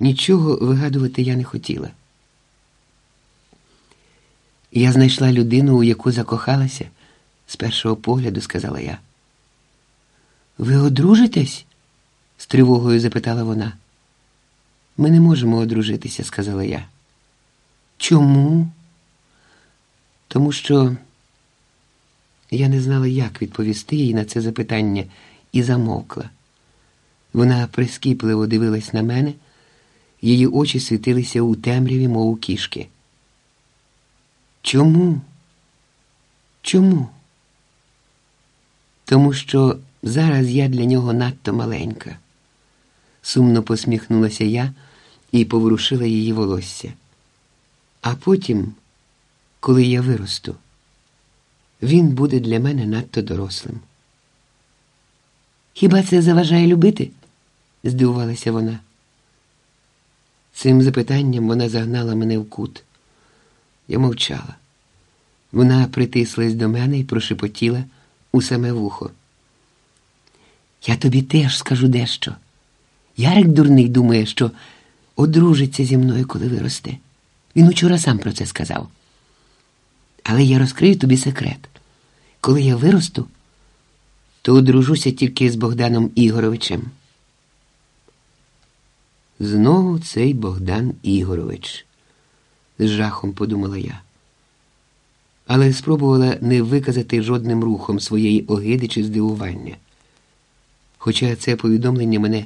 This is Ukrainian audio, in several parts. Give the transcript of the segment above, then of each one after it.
Нічого вигадувати я не хотіла. Я знайшла людину, у яку закохалася, з першого погляду, сказала я. Ви одружитесь? з тривогою запитала вона. Ми не можемо одружитися, сказала я. Чому? Тому що я не знала, як відповісти їй на це запитання, і замовкла. Вона прискіпливо дивилась на мене, її очі світилися у темряві, мов у кішки. Чому? Чому? Тому що зараз я для нього надто маленька. Сумно посміхнулася я і поворушила її волосся. А потім, коли я виросту, він буде для мене надто дорослим. Хіба це заважає любити? здивувалася вона. Цим запитанням вона загнала мене в кут. Я мовчала. Вона притислась до мене і прошепотіла у саме вухо. Я тобі теж скажу дещо. Ярик дурний думає, що одружиться зі мною, коли виросте. Він учора сам про це сказав. Але я розкрию тобі секрет. Коли я виросту, то одружуся тільки з Богданом Ігоровичем. Знову цей Богдан Ігорович, з жахом подумала я. Але спробувала не виказати жодним рухом своєї огиди чи здивування. Хоча це повідомлення мене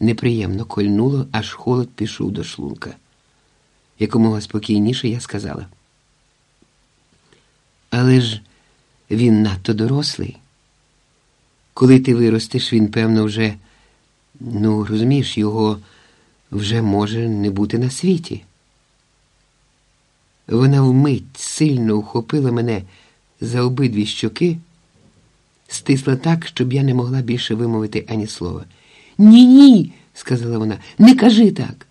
неприємно кольнуло, аж холод пішов до шлунка. Якомога спокійніше я сказала. Але ж він надто дорослий. Коли ти виростеш, він, певно, вже, ну, розумієш, його вже може не бути на світі. Вона вмить сильно ухопила мене за обидві щоки, стисла так, щоб я не могла більше вимовити ані слова. Ні, ні, сказала вона, не кажи так.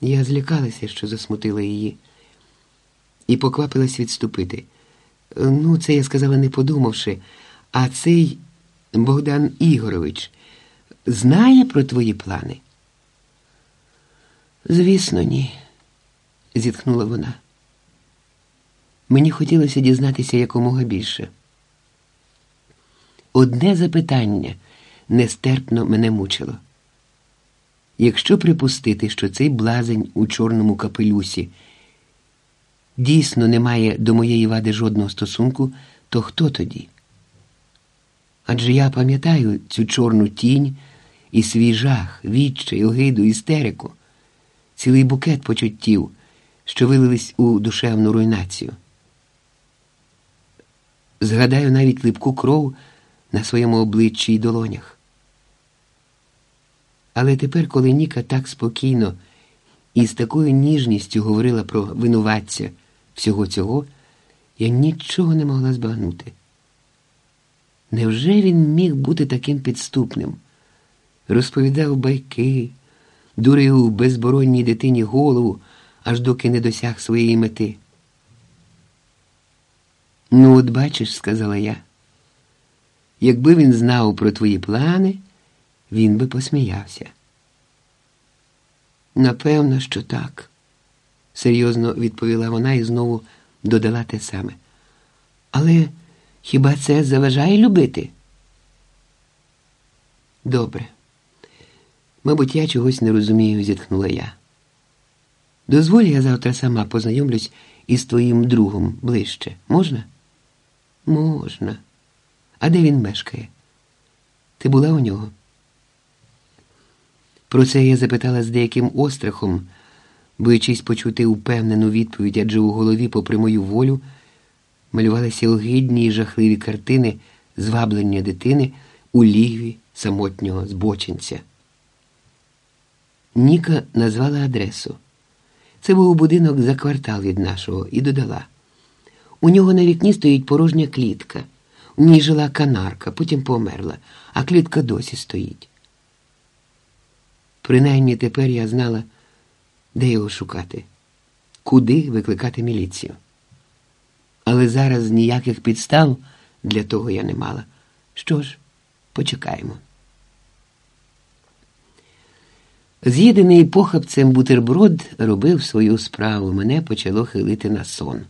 Я злякалася, що засмутила її, і поквапилась відступити. Ну, це я сказала, не подумавши, а цей Богдан Ігорович знає про твої плани? Звісно, ні, зітхнула вона. Мені хотілося дізнатися якомога більше. Одне запитання нестерпно мене мучило. Якщо припустити, що цей блазень у чорному капелюсі дійсно не має до моєї вади жодного стосунку, то хто тоді? Адже я пам'ятаю цю чорну тінь і свій жах, відчай, огиду, істерику, цілий букет почуттів, що вилились у душевну руйнацію. Згадаю навіть липку кров на своєму обличчі й долонях. Але тепер, коли Ніка так спокійно і з такою ніжністю говорила про винуватця всього цього, я нічого не могла збагнути. Невже він міг бути таким підступним? Розповідав байки, дурив безборонній дитині голову, аж доки не досяг своєї мети. Ну, от бачиш, сказала я, якби він знав про твої плани, він би посміявся. Напевно, що так, серйозно відповіла вона і знову додала те саме. Але хіба це заважає любити? Добре. Мабуть, я чогось не розумію, зітхнула я. Дозволь, я завтра сама познайомлюсь із твоїм другом ближче. Можна? Можна. А де він мешкає? Ти була у нього? Про це я запитала з деяким острахом, боячись почути упевнену відповідь, адже у голові, попри мою волю, малювалися огидні й жахливі картини зваблення дитини у лігві самотнього збочинця. Ніка назвала адресу. Це був будинок за квартал від нашого і додала. У нього на вікні стоїть порожня клітка. У ній жила канарка, потім померла, а клітка досі стоїть. Принаймні тепер я знала, де його шукати, куди викликати міліцію. Але зараз ніяких підстав для того я не мала. Що ж, почекаємо. З'їдений похапцем бутерброд робив свою справу, мене почало хилити на сон.